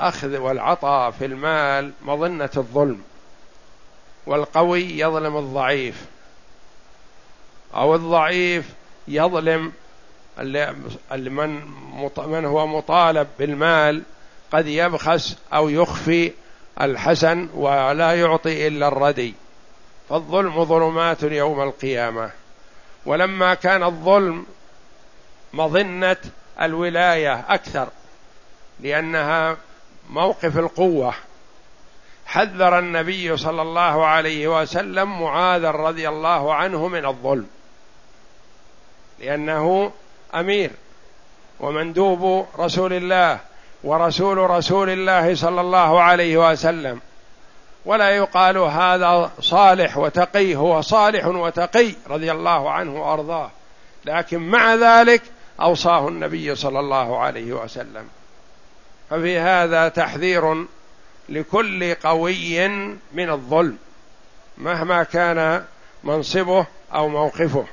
الأخذ والعطاء في المال مظنة الظلم والقوي يظلم الضعيف. أو الضعيف يظلم من من هو مطالب بالمال قد يبخس أو يخفي الحسن ولا يعطي إلا الردي. فالظلم ظلمات يوم القيامة. ولما كان الظلم مظنة الولاية أكثر لأنها موقف القوة. حذر النبي صلى الله عليه وسلم معاذ رضي الله عنه من الظلم. لأنه أمير ومندوب رسول الله ورسول رسول الله صلى الله عليه وسلم. ولا يقال هذا صالح وتقي هو صالح وتقي رضي الله عنه وأرضاه. لكن مع ذلك أوصاه النبي صلى الله عليه وسلم. ففي هذا تحذير لكل قوي من الظلم مهما كان منصبه أو موقفه.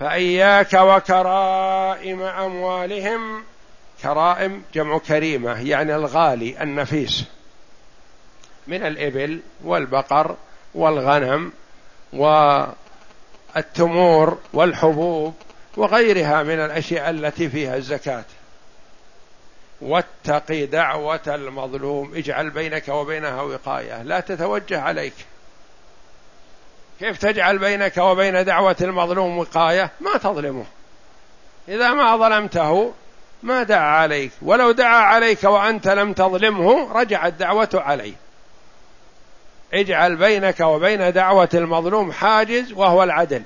فإياك وكرائم أموالهم كرائم جمع كريمة يعني الغالي النفيس من الإبل والبقر والغنم والتمور والحبوب وغيرها من الأشياء التي فيها الزكاة. واتق دعوة المظلوم. اجعل بينك وبينها وقاية. لا تتوجه عليك. كيف تجعل بينك وبين دعوة المظلوم وقاية؟ ما تظلمه. إذا ما ظلمته ما دعا عليك. ولو دعا عليك وأنت لم تظلمه رجعت دعوته عليه. اجعل بينك وبين دعوة المظلوم حاجز وهو العدل.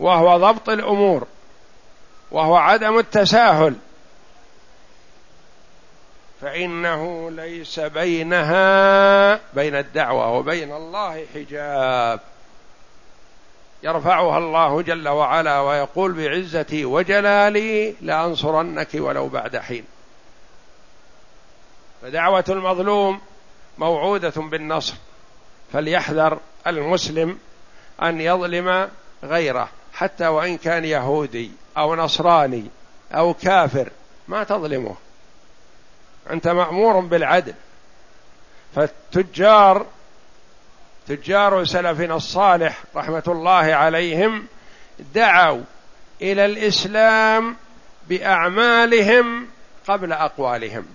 وهو ضبط الأمور. وهو عدم التساهل. فإنه ليس بينها بين الدعوة وبين الله حجاب. يرفعها الله جل وعلا ويقول بعزتي وجلالي لأنصرنك ولو بعد حين. فدعوة المظلوم موعودة بالنصر فليحذر المسلم أن يظلم غيره حتى وإن كان يهودي أو نصراني أو كافر ما تظلمه. أنت مأمور بالعدل. فالتجار تجار سلفنا الصالح رحمة الله عليهم دعوا إلى الإسلام بأعمالهم قبل أقوالهم.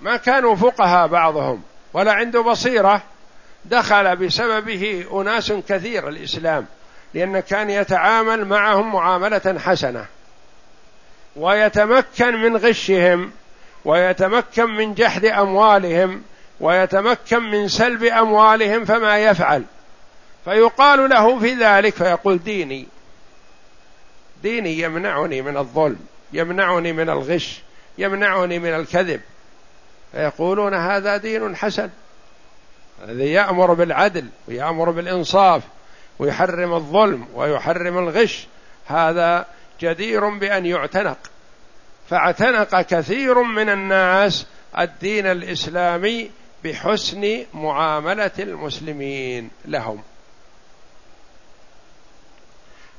ما كانوا فقهاء بعضهم ولا عنده بصيرة. دخل بسببه أناس كثير الإسلام لأن كان يتعامل معهم معاملة حسنة ويتمكن من غشهم. ويتمكن من جحد أموالهم ويتمكن من سلب أموالهم فما يفعل. فيقال له في ذلك فيقول ديني ديني يمنعني من الظلم يمنعني من الغش يمنعني من الكذب. فيقولون هذا دين حسن. الذي يأمر بالعدل ويأمر بالإنصاف ويحرم الظلم ويحرم الغش هذا جدير بأن يعتنق. فاعتنق كثير من الناس الدين الإسلامي بحسن معاملة المسلمين لهم.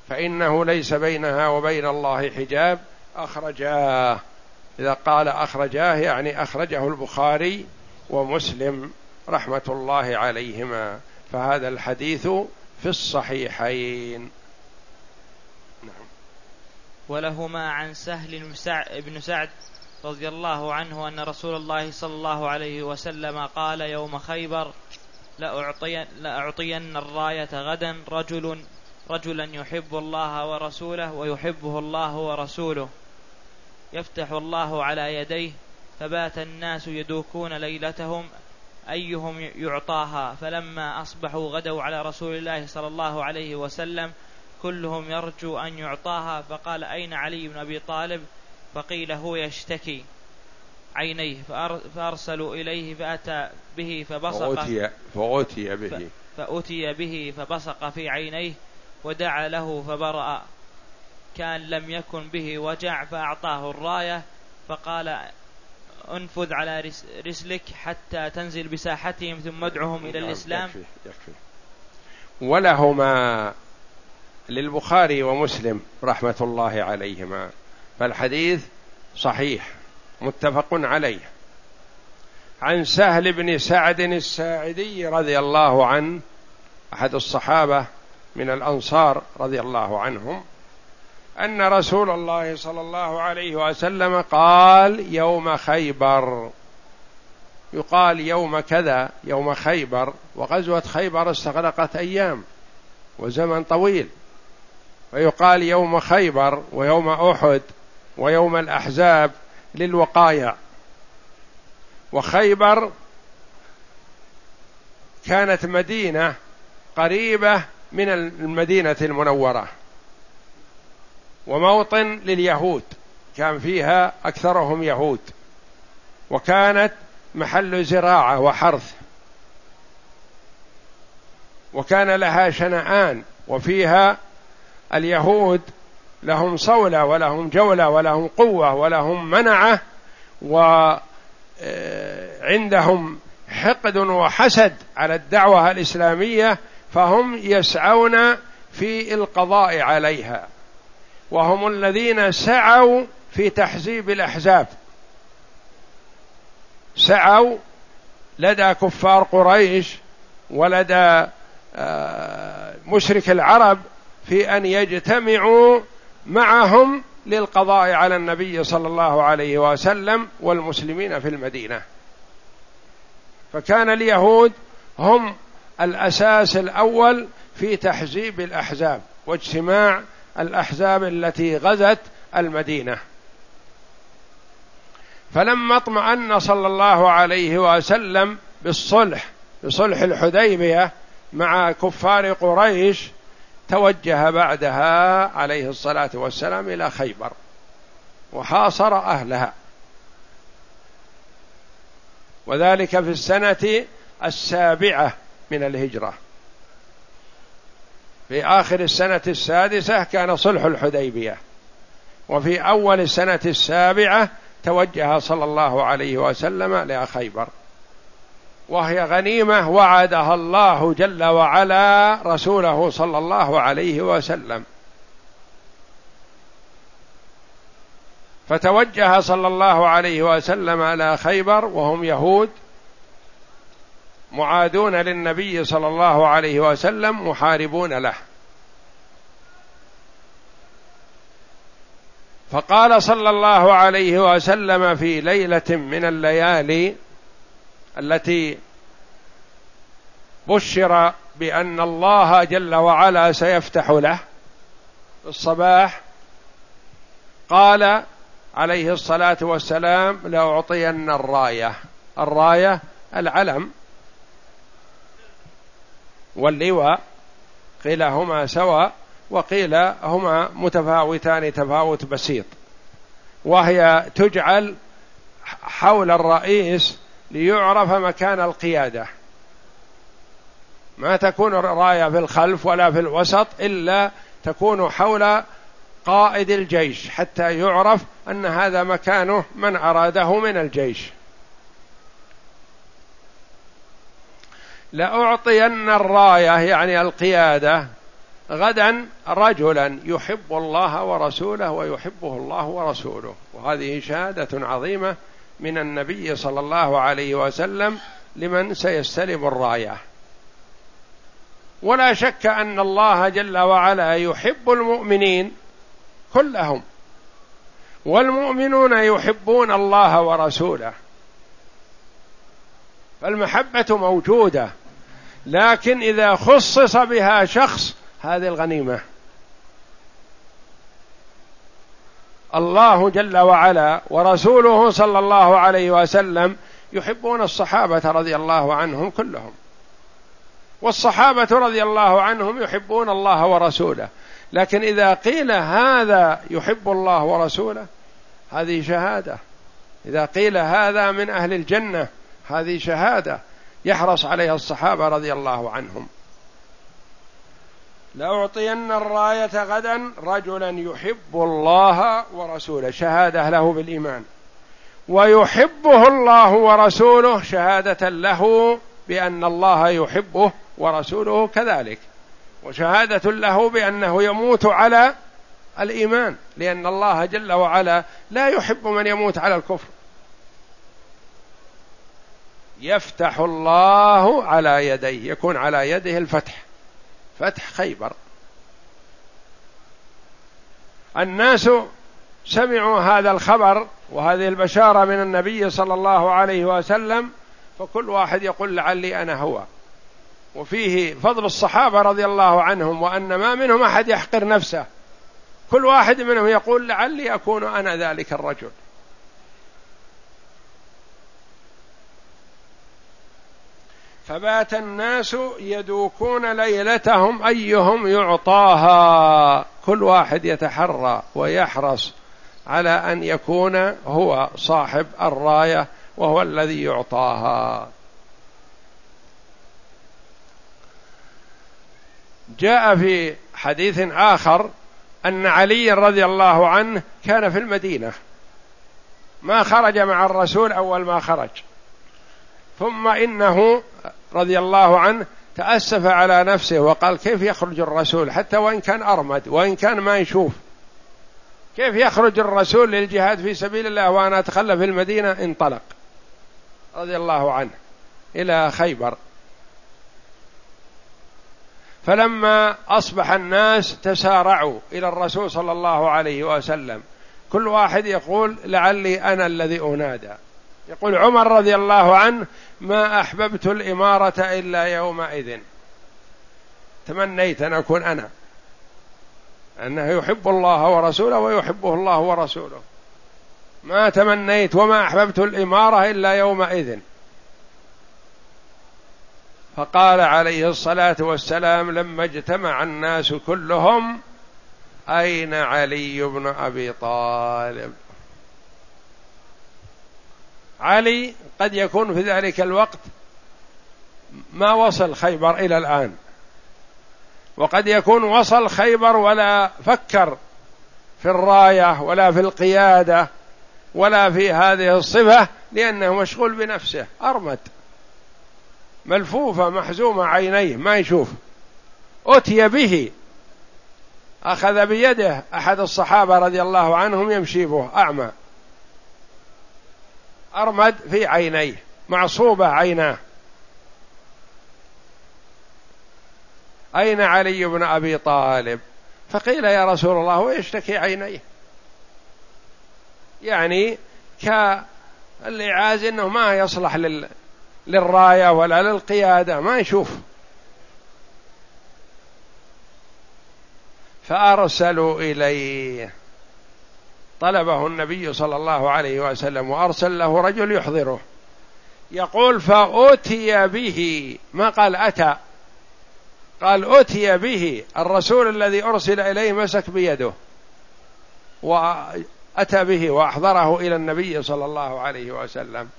فإنه ليس بينها وبين الله حجاب أخرجاه. إذا قال أخرجاه يعني أخرجه البخاري ومسلم رحمة الله عليهما. فهذا الحديث في الصحيحين. ولهما عن سهل بن سعد رضي الله عنه أن رسول الله صلى الله عليه وسلم قال يوم خيبر لأعطين, لأعطين الراية غدا رجل رجلا يحب الله ورسوله ويحبه الله ورسوله. يفتح الله على يديه فبات الناس يدوكون ليلتهم أيهم يعطاها؟ فلما أصبحوا غدوا على رسول الله صلى الله عليه وسلم كلهم يرجو أن يعطاها فقال أين علي بن أبي طالب؟ فقيل هو يشتكي عينيه فأرسلوا إليه فأتى به فبصق. فأتي, فأتي به. فأتي به فبصق في عينيه ودعا له فبرأ. كان لم يكن به وجع فأعطاه الراية فقال انفذ على رسلك حتى تنزل بساحتهم ثم ادعهم إلى نعم، الإسلام. يكفي يكفي. ولهما للبخاري ومسلم رحمة الله عليهما. فالحديث صحيح متفق عليه. عن سهل بن سعد الساعدي رضي الله عنه أحد الصحابة من الأنصار رضي الله عنهم أن رسول الله صلى الله عليه وسلم قال يوم خيبر. يقال يوم كذا يوم خيبر وغزوة خيبر استغرقت أيام وزمن طويل. ويقال يوم خيبر ويوم أحد ويوم الأحزاب للوقايع. وخيبر كانت مدينة قريبة من المدينة المنورة. وموطن لليهود كان فيها أكثرهم يهود. وكانت محل زراعة وحرث. وكان لها شنعان وفيها اليهود لهم صولة ولهم جولة ولهم قوة ولهم منعة وعندهم حقد وحسد على الدعوة الإسلامية فهم يسعون في القضاء عليها. وهم الذين سعوا في تحزيب الأحزاب. سعوا لدى كفار قريش ولدى آه، مشرك العرب في أن يجتمعوا معهم للقضاء على النبي صلى الله عليه وسلم والمسلمين في المدينة. فكان اليهود هم الأساس الأول في تحزيب الأحزاب واجتماع الأحزاب التي غزت المدينة. فلما اطمأن صلى الله عليه وسلم بالصلح بصلح الحديبية مع كفار قريش توجه بعدها عليه الصلاة والسلام إلى خيبر وحاصر أهلها. وذلك في السنة السابعة من الهجرة. في آخر السنة السادسة كان صلح الحديبية. وفي أول السنة السابعة توجه صلى الله عليه وسلم إلى خيبر. وهي غنيمة وعدها الله جل وعلا رسوله صلى الله عليه وسلم. فتوجه صلى الله عليه وسلم على خيبر وهم يهود معادون للنبي صلى الله عليه وسلم محاربون له. فقال صلى الله عليه وسلم في ليلة من الليالي التي بشر بأن الله جل وعلا سيفتح له. في الصباح قال عليه الصلاة والسلام لأعطين الراية. الراية العلم. واللواء. قيل هما سواء وقيل هما متفاوتان تفاوت بسيط. وهي تجعل حول الرئيس ليعرف مكان القيادة. ما تكون الراية في الخلف ولا في الوسط إلا تكون حول قائد الجيش حتى يعرف أن هذا مكانه من أراده من الجيش. لأعطين الراية يعني القيادة غدا رجلا يحب الله ورسوله ويحبه الله ورسوله. وهذه شهادة عظيمة من النبي صلى الله عليه وسلم لمن سيستلم الراية. ولا شك أن الله جل وعلا يحب المؤمنين كلهم والمؤمنون يحبون الله ورسوله. فالمحبة موجودة لكن إذا خصص بها شخص هذه الغنيمة. الله جل وعلا ورسوله صلى الله عليه وسلم يحبون الصحابة رضي الله عنهم كلهم. والصحابة رضي الله عنهم يحبون الله ورسوله. لكن إذا قيل هذا يحب الله ورسوله هذه شهادة. إذا قيل هذا من أهل الجنة هذه شهادة. يحرص عليها الصحابة رضي الله عنهم. لأعطين الراية غدا رجلا يحب الله ورسوله. شهادة له بالإيمان. ويحبه الله ورسوله شهادة له بأن الله يحبه ورسوله كذلك. وشهادة له بأنه يموت على الإيمان لأن الله جل وعلا لا يحب من يموت على الكفر. يفتح الله على يديه يكون على يده الفتح. فتح خيبر. الناس سمعوا هذا الخبر وهذه البشارة من النبي صلى الله عليه وسلم فكل واحد يقول لعلي أنا هو. وفيه فضل الصحابة رضي الله عنهم وأن ما منهم أحد يحقر نفسه. كل واحد منهم يقول لعلي أكون أنا ذلك الرجل. فبات الناس يدوكون ليلتهم أيهم يعطاها. كل واحد يتحرى ويحرص على أن يكون هو صاحب الراية وهو الذي يعطاها. جاء في حديث آخر أن علي رضي الله عنه كان في المدينة. ما خرج مع الرسول أول ما خرج. ثم إنه رضي الله عنه تأسف على نفسه وقال كيف يخرج الرسول؟ حتى وإن كان أرمد وإن كان ما يشوف. كيف يخرج الرسول للجهاد في سبيل الله وأنا أتخلى في المدينة؟ انطلق. رضي الله عنه. إلى خيبر. فلما أصبح الناس تسارعوا إلى الرسول صلى الله عليه وسلم كل واحد يقول لعلي أنا الذي أنادى. يقول عمر رضي الله عنه ما أحببت الإمارة إلا يومئذ. تمنيت أن أكون أنا. أنه يحب الله ورسوله ويحبه الله ورسوله. ما تمنيت وما أحببت الإمارة إلا يومئذ. فقال عليه الصلاة والسلام لما اجتمع الناس كلهم أين علي بن أبي طالب؟ علي قد يكون في ذلك الوقت ما وصل خيبر إلى الآن. وقد يكون وصل خيبر ولا فكر في الراية ولا في القيادة ولا في هذه الصفة لأنه مشغول بنفسه. ارمد ملفوفة محزومة عينيه ما يشوف. أتي به. أخذ بيده. أحد الصحابة رضي الله عنهم يمشي به. أعمى. أرمد في عينيه معصوبة عيناه. أين علي بن أبي طالب؟ فقيل يا رسول الله ويشتكي عينيه. يعني كالإعاز أنه ما يصلح لل للراية ولا للقيادة ما يشوف. فأرسلوا إليه. طلبه النبي صلى الله عليه وسلم وأرسل له رجل يحضره. يقول فأتي به ما قال أتى؟ قال أتي به الرسول الذي أرسل إليه مسك بيده. وأتى به وأحضره إلى النبي صلى الله عليه وسلم.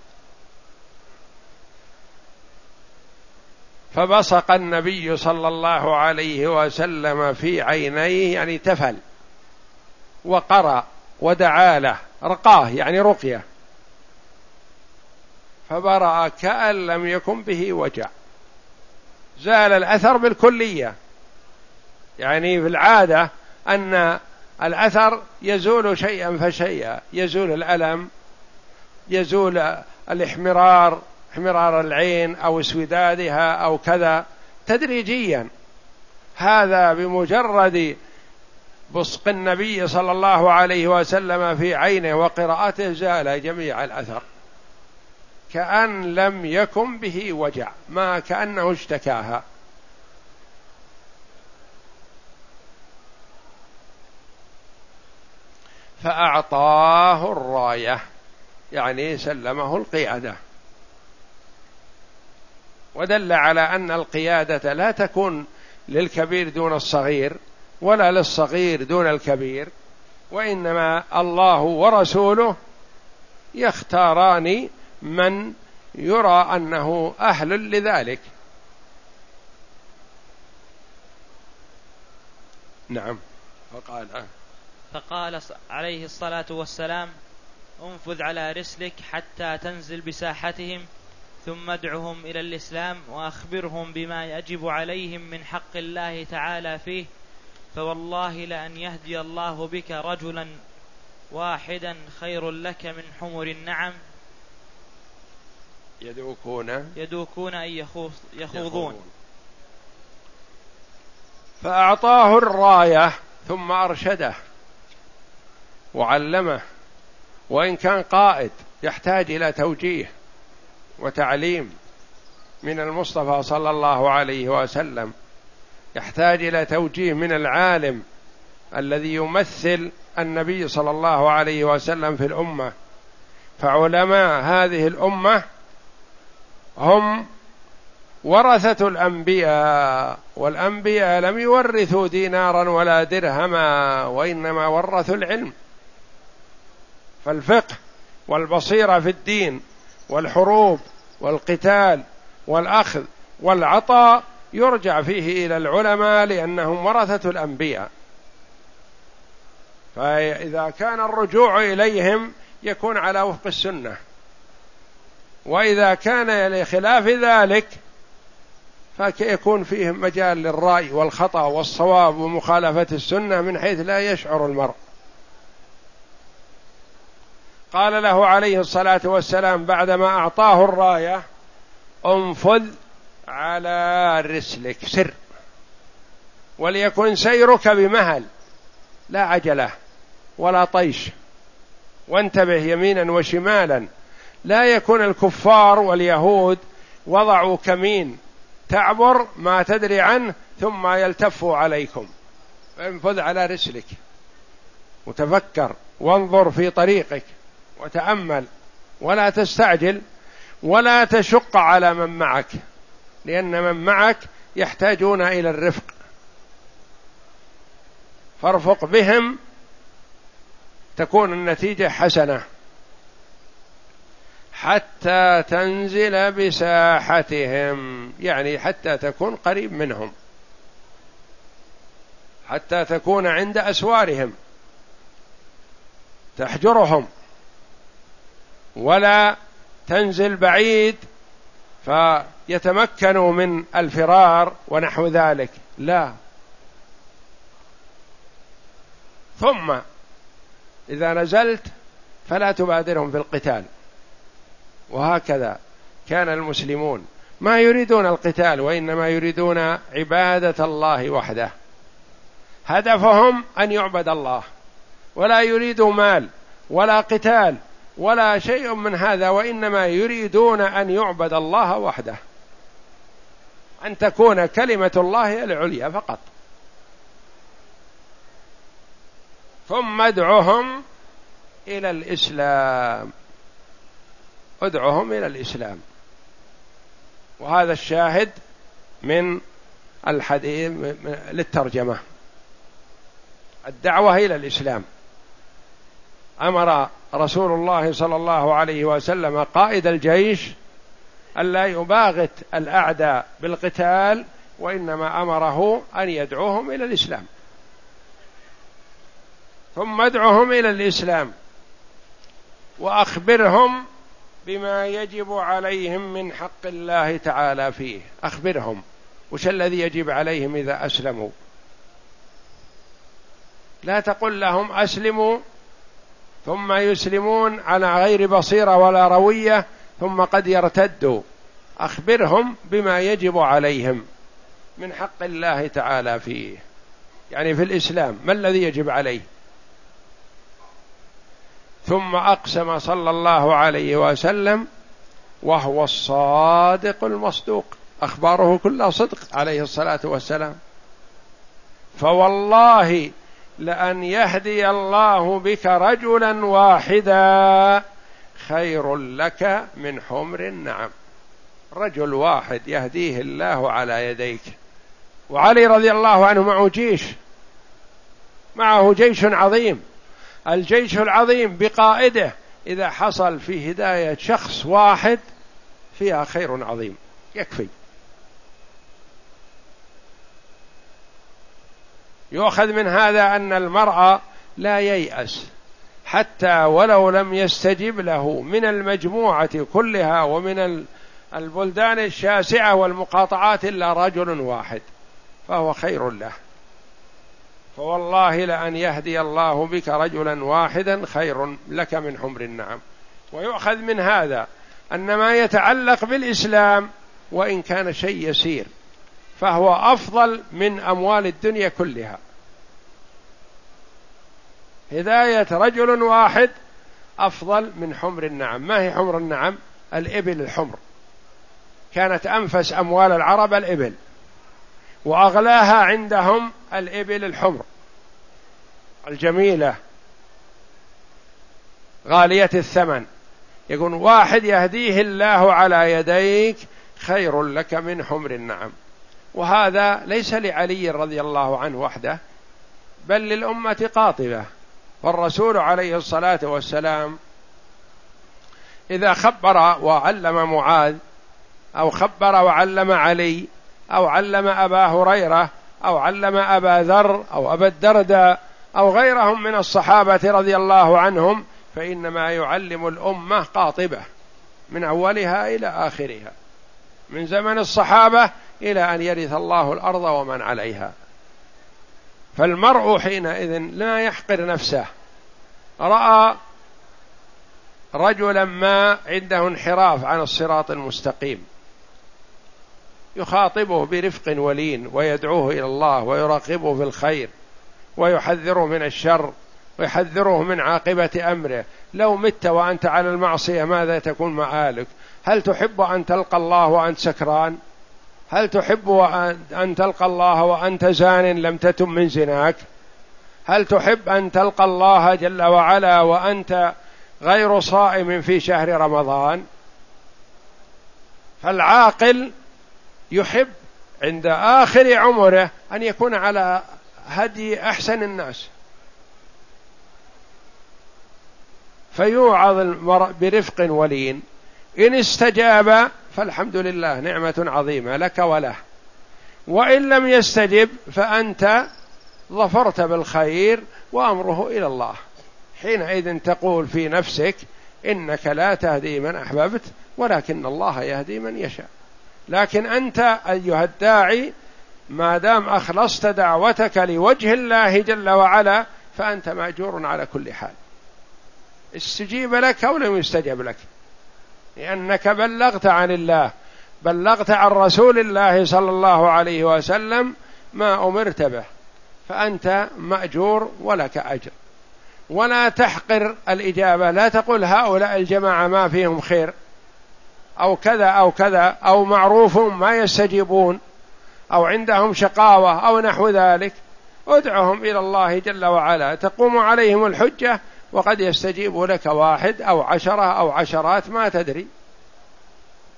فبصق النبي صلى الله عليه وسلم في عينيه يعني تفل. وقرأ. ودعا له رقاه يعني رقية. فبرأ كأن لم يكن به وجع. زال الأثر بالكلية. يعني في العادة أن الأثر يزول شيئا فشيئا. يزول الألم يزول الإحمرار إحمرار العين أو اسودادها أو كذا تدريجيا. هذا بمجرد بصق النبي صلى الله عليه وسلم في عينه وقراءته زال جميع الأثر. كأن لم يكن به وجع ما كأنه اشتكاها. فأعطاه الراية يعني سلمه القيادة. ودل على أن القيادة لا تكون للكبير دون الصغير ولا للصغير دون الكبير وإنما الله ورسوله يختاران من يرى أنه أهل لذلك. نعم. فقال. فقال عليه الصلاة والسلام انفذ على رسلك حتى تنزل بساحتهم ثم ادعهم إلى الإسلام وأخبرهم بما يجب عليهم من حق الله تعالى فيه فوالله لأن يهدي الله بك رجلا واحدا خير لك من حمر النعم. يدوكون يدوكون يخوض يخوضون. فأعطاه الراية ثم أرشده وعلمه وإن كان قائد يحتاج إلى توجيه وتعليم من المصطفى صلى الله عليه وسلم. يحتاج إلى توجيه من العالم الذي يمثل النبي صلى الله عليه وسلم في الأمة. فعلماء هذه الأمة هم ورثة الأنبياء والأنبياء لم يورثوا دينارا ولا درهما وإنما ورثوا العلم. فالفقه والبصيرة في الدين والحروب والقتال والأخذ والعطاء يرجع فيه إلى العلماء لأنهم ورثة الأنبياء. فإذا كان الرجوع إليهم يكون على وفق السنة. وإذا كان لخلاف ذلك فيكون فيه مجال للرأي والخطأ والصواب ومخالفة السنة من حيث لا يشعر المرء. قال له عليه الصلاة والسلام بعدما أعطاه الراية انفذ على رسلك سر. وليكن سيرك بمهل. لا عجله ولا طيش. وانتبه يمينا وشمالا. لا يكون الكفار واليهود وضعوا كمين. تعبر ما تدري عنه ثم يلتفوا عليكم. انفذ على رسلك. وتفكر وانظر في طريقك. وتأمل. ولا تستعجل. ولا تشق على من معك. لأن من معك يحتاجون إلى الرفق. فارفق بهم تكون النتيجة حسنة. حتى تنزل بساحتهم يعني حتى تكون قريب منهم. حتى تكون عند أسوارهم. تحجرهم. ولا تنزل بعيد فيتمكنوا من الفرار ونحو ذلك. لا. ثم إذا نزلت فلا تبادرهم في القتال. وهكذا كان المسلمون. ما يريدون القتال وإنما يريدون عبادة الله وحده. هدفهم أن يعبد الله. ولا يريدوا مال ولا قتال ولا شيء من هذا وإنما يريدون أن يعبد الله وحده أن تكون كلمة الله العليا فقط. ثم ادعهم إلى الإسلام. ادعهم إلى الإسلام. وهذا الشاهد من الحديث للترجمة. الدعوة إلى الإسلام. أمر رسول الله صلى الله عليه وسلم قائد الجيش الا يباغت الاعداء بالقتال وإنما أمره أن يدعوهم إلى الإسلام. ثم ادعهم إلى الإسلام وأخبرهم بما يجب عليهم من حق الله تعالى فيه. أخبرهم وش الذي يجب عليهم إذا أسلموا؟ لا تقل لهم أسلموا ثم يسلمون على غير بصيرة ولا روية ثم قد يرتدوا أخبرهم بما يجب عليهم من حق الله تعالى فيه. يعني في الإسلام ما الذي يجب عليه؟ ثم أقسم صلى الله عليه وسلم وهو الصادق المصدوق. أخباره كلها صدق عليه الصلاة والسلام. فوالله لأن يهدي الله بك رجلا واحدا. خير لك من حمر النعم. رجل واحد يهديه الله على يديك. وعلي رضي الله عنه معه جيش. معه جيش عظيم. الجيش العظيم بقائده إذا حصل في هداية شخص واحد فيها خير عظيم. يكفي. يؤخذ من هذا أن المرء لا ييأس حتى ولو لم يستجب له من المجموعة كلها ومن البلدان الشاسعة والمقاطعات إلا رجل واحد فهو خير له. فوالله لأن يهدي الله بك رجلا واحدا خير لك من حمر النعم. ويؤخذ من هذا أن ما يتعلق بالإسلام وإن كان شيء يسير فهو أفضل من أموال الدنيا كلها. هداية رجل واحد أفضل من حمر النعم. ما هي حمر النعم؟ الإبل الحمر. كانت أنفس أموال العرب الإبل وأغلاها عندهم الإبل الحمر. الجميلة غالية الثمن. يقول واحد يهديه الله على يديك خير لك من حمر النعم. وهذا ليس لعلي رضي الله عنه وحده بل للأمة قاطبة. والرسول عليه الصلاة والسلام إذا خبر وعلم معاذ أو خبر وعلم علي أو علم أبا هريرة أو علم أبا ذر أو أبا الدرداء أو غيرهم من الصحابة رضي الله عنهم فإنما يعلم الأمة قاطبة من أولها إلى آخرها. من زمن الصحابة إلى أن يرث الله الأرض ومن عليها. فالمرء حينئذ لا يحقر نفسه. رأى رجلا ما عنده انحراف عن الصراط المستقيم. يخاطبه برفق ولين ويدعوه إلى الله ويراقبه في الخير ويحذره من الشر ويحذره من عاقبة أمره. لو مت وأنت على المعصية ماذا تكون مآلك؟ هل تحب أن تلقى الله وأنت سكران؟ هل تحب ان تلقى الله وأنت زان لم تتم من زناك؟ هل تحب أن تلقى الله جل وعلا وأنت غير صائم في شهر رمضان؟ فالعاقل يحب عند آخر عمره أن يكون على هدي أحسن الناس. فيوعظ برفق ولين. إن استجاب فالحمد لله نعمة عظيمة لك وله. وإن لم يستجب فأنت ظفرت بالخير وأمره إلى الله. حينئذ تقول في نفسك إنك لا تهدي من أحببت ولكن الله يهدي من يشاء. لكن أنت أيها الداعي ما دام أخلصت دعوتك لوجه الله جل وعلا فأنت مأجور على كل حال. استجيب لك أو لم يستجب لك. لأنك بلغت عن الله بلغت عن رسول الله صلى الله عليه وسلم ما أمرت به فأنت مأجور ولك أجر. ولا تحقر الإجابة لا تقول هؤلاء الجماعة ما فيهم خير أو كذا أو كذا أو معروف ما يستجيبون أو عندهم شقاوة أو نحو ذلك. ادعهم إلى الله جل وعلا. تقوم عليهم الحجة وقد يستجيب لك واحد أو عشرة أو عشرات ما تدري.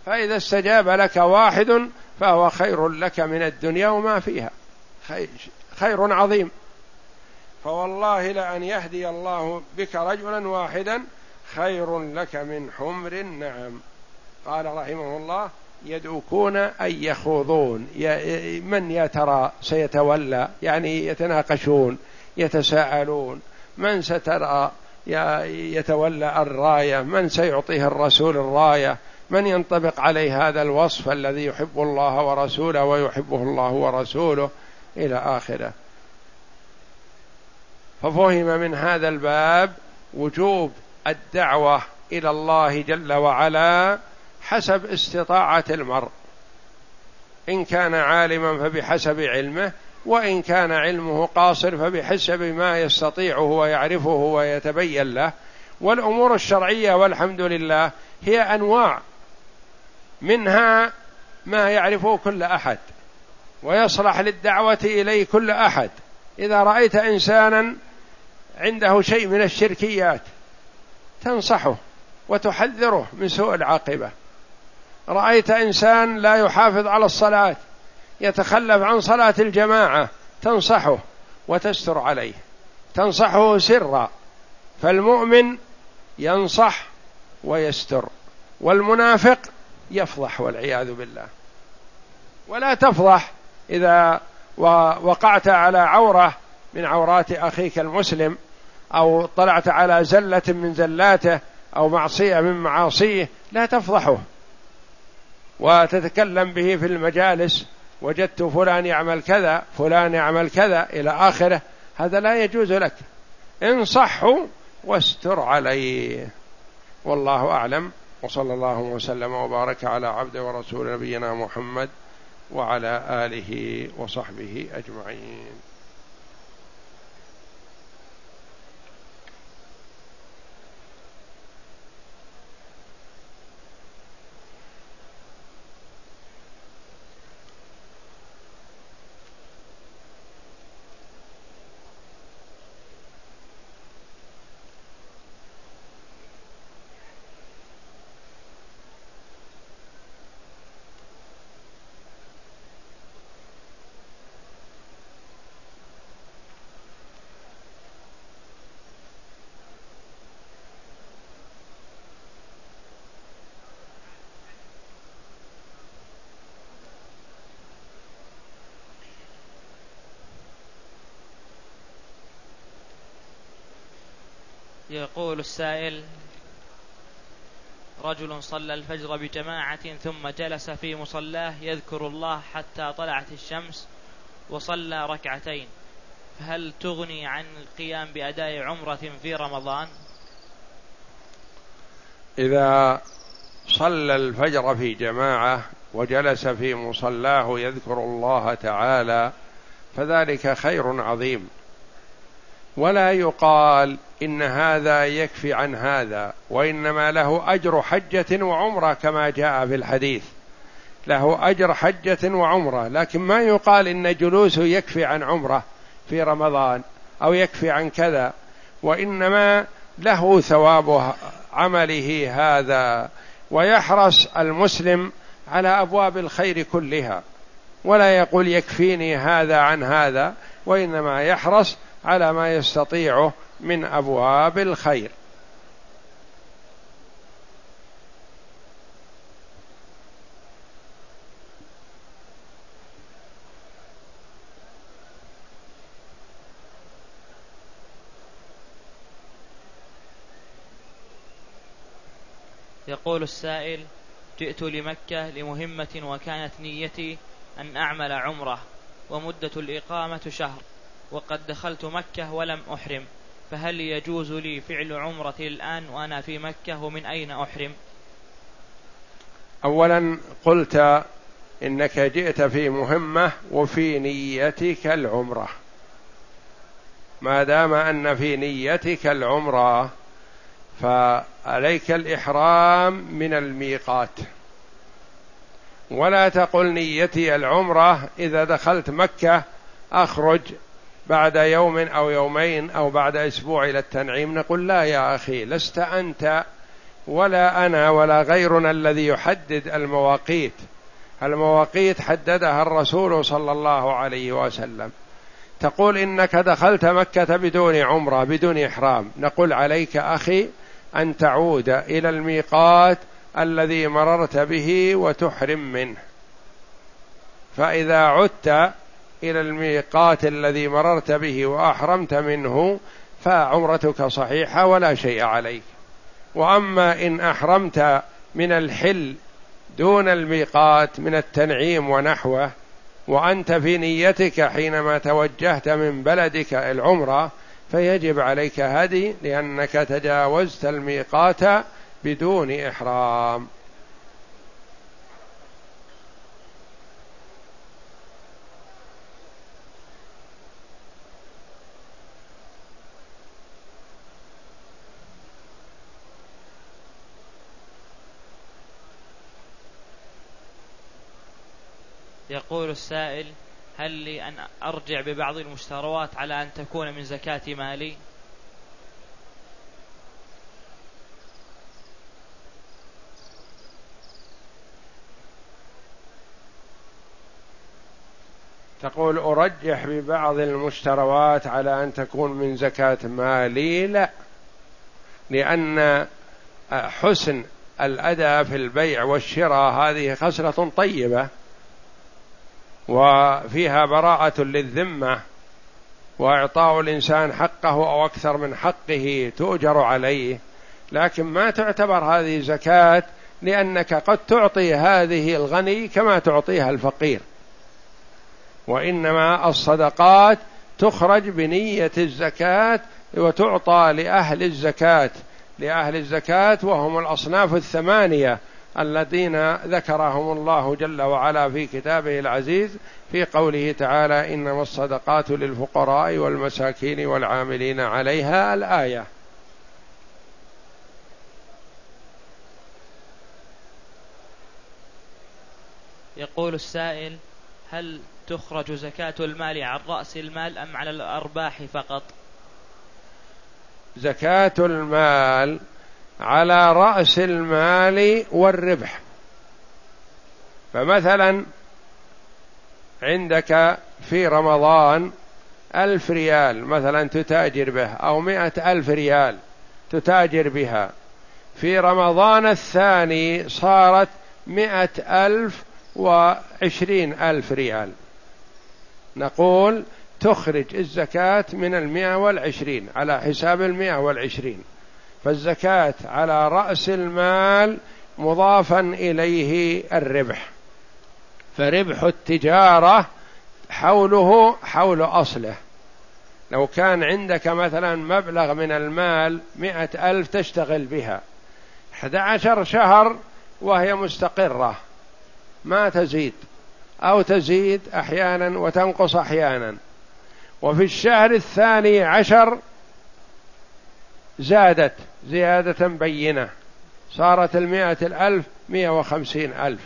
فإذا استجاب لك واحد فهو خير لك من الدنيا وما فيها. خير عظيم. فوالله لأن يهدي الله بك رجلا واحدا خير لك من حمر النعم. قال رحمه الله يدعوكون أن يخوضون. من يا ترى سيتولى؟ يعني يتناقشون يتساءلون. من سترى؟ يتولى الراية من سيعطيه الرسول الراية؟ من ينطبق عليه هذا الوصف الذي يحب الله ورسوله ويحبه الله ورسوله إلى آخره؟ ففهم من هذا الباب وجوب الدعوة إلى الله جل وعلا حسب استطاعة المرء. إن كان عالما فبحسب علمه وإن كان علمه قاصر فبحسب ما يستطيعه ويعرفه ويتبين له. والأمور الشرعية والحمد لله هي أنواع. منها ما يعرفه كل أحد. ويصلح للدعوة إليه كل أحد. إذا رأيت إنسانا عنده شيء من الشركيات تنصحه وتحذره من سوء العاقبة. رأيت إنسان لا يحافظ على الصلاة يتخلف عن صلاة الجماعة تنصحه وتستر عليه. تنصحه سرا فالمؤمن ينصح ويستر والمنافق يفضح والعياذ بالله. ولا تفضح إذا وقعت على عورة من عورات أخيك المسلم أو طلعت على زلة من زلاته أو معصية من معاصيه لا تفضحه. وتتكلم به في المجالس وجدت فلان يعمل كذا فلان يعمل كذا إلى آخره هذا لا يجوز لك. انصحه واستر عليه. والله أعلم. وصلى الله وسلم وبارك على عبد ورسول نبينا محمد وعلى آله وصحبه أجمعين. يقول السائل رجل صلى الفجر بجماعة ثم جلس في مصلاه يذكر الله حتى طلعت الشمس وصلى ركعتين. فهل تغني عن القيام بأداء عمرة في رمضان؟ إذا صلى الفجر في جماعة وجلس في مصلاه يذكر الله تعالى فذلك خير عظيم. ولا يقال إن هذا يكفي عن هذا وإنما له أجر حجة وعمرة كما جاء في الحديث. له أجر حجة وعمرة لكن ما يقال إن جلوسه يكفي عن عمرة في رمضان أو يكفي عن كذا وإنما له ثواب عمله هذا. ويحرص المسلم على أبواب الخير كلها ولا يقول يكفيني هذا عن هذا وإنما يحرص على ما يستطيعه من أبواب الخير. يقول السائل جئت لمكة لمهمة وكانت نيتي أن أعمل عمرة ومدة الإقامة شهر. وقد دخلت مكة ولم أحرم فهل يجوز لي فعل عمرتي الآن وأنا في مكة ومن أين أحرم؟ أولا قلت إنك جئت في مهمة وفي نيتك العمرة. ما دام أن في نيتك العمرة فعليك الإحرام من الميقات. ولا تقل نيتي العمرة إذا دخلت مكة أخرج بعد يوم أو يومين أو بعد أسبوع إلى التنعيم نقول لا يا أخي لست أنت ولا أنا ولا غيرنا الذي يحدد المواقيت. المواقيت حددها الرسول صلى الله عليه وسلم. تقول إنك دخلت مكة بدون عمرة بدون إحرام. نقول عليك أخي أن تعود إلى الميقات الذي مررت به وتحرم منه. فإذا عدت إلى الميقات الذي مررت به وأحرمت منه فعمرتك صحيحة ولا شيء عليك. وأما إن أحرمت من الحل دون الميقات من التنعيم ونحوه وأنت في نيتك حينما توجهت من بلدك العمرة فيجب عليك هدي لأنك تجاوزت الميقات بدون إحرام. يقول السائل هل لي أن أرجع ببعض المشتروات على أن تكون من زكاة مالي؟ تقول أرجح ببعض المشتروات على أن تكون من زكاة مالي؟ لا لأن حسن الأداء في البيع والشراء هذه خصلة طيبة. وفيها براءة للذمة وإعطاء الإنسان حقه أو أكثر من حقه تؤجر عليه. لكن ما تعتبر هذه زكاة لأنك قد تعطي هذه الغني كما تعطيها الفقير. وإنما الصدقات تخرج بنية الزكاة وتعطى لأهل الزكاة لأهل الزكاة وهم الأصناف الثمانية الذين ذكرهم الله جل وعلا في كتابه العزيز في قوله تعالى إنما الصدقات للفقراء والمساكين والعاملين عليها الآية. يقول السائل هل تخرج زكاة المال عن رأس المال أم على الأرباح فقط؟ زكاة المال على رأس المال والربح. فمثلا عندك في رمضان ألف ريال مثلا تتاجر به أو مئة ألف ريال تتاجر بها. في رمضان الثاني صارت مئة ألف وعشرين ألف ريال. نقول تخرج الزكاة من المئة والعشرين على حساب المئة والعشرين. فالزكاة على رأس المال مضافا إليه الربح. فربح التجارة حوله حول أصله. لو كان عندك مثلا مبلغ من المال مئة ألف تشتغل بها. أحد عشر شهر وهي مستقرة. ما تزيد. أو تزيد أحيانا وتنقص أحيانا. وفي الشهر الثاني عشر زادت زيادة بينة. صارت المائة الألف مئة وخمسين ألف.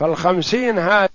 فالخمسين هذه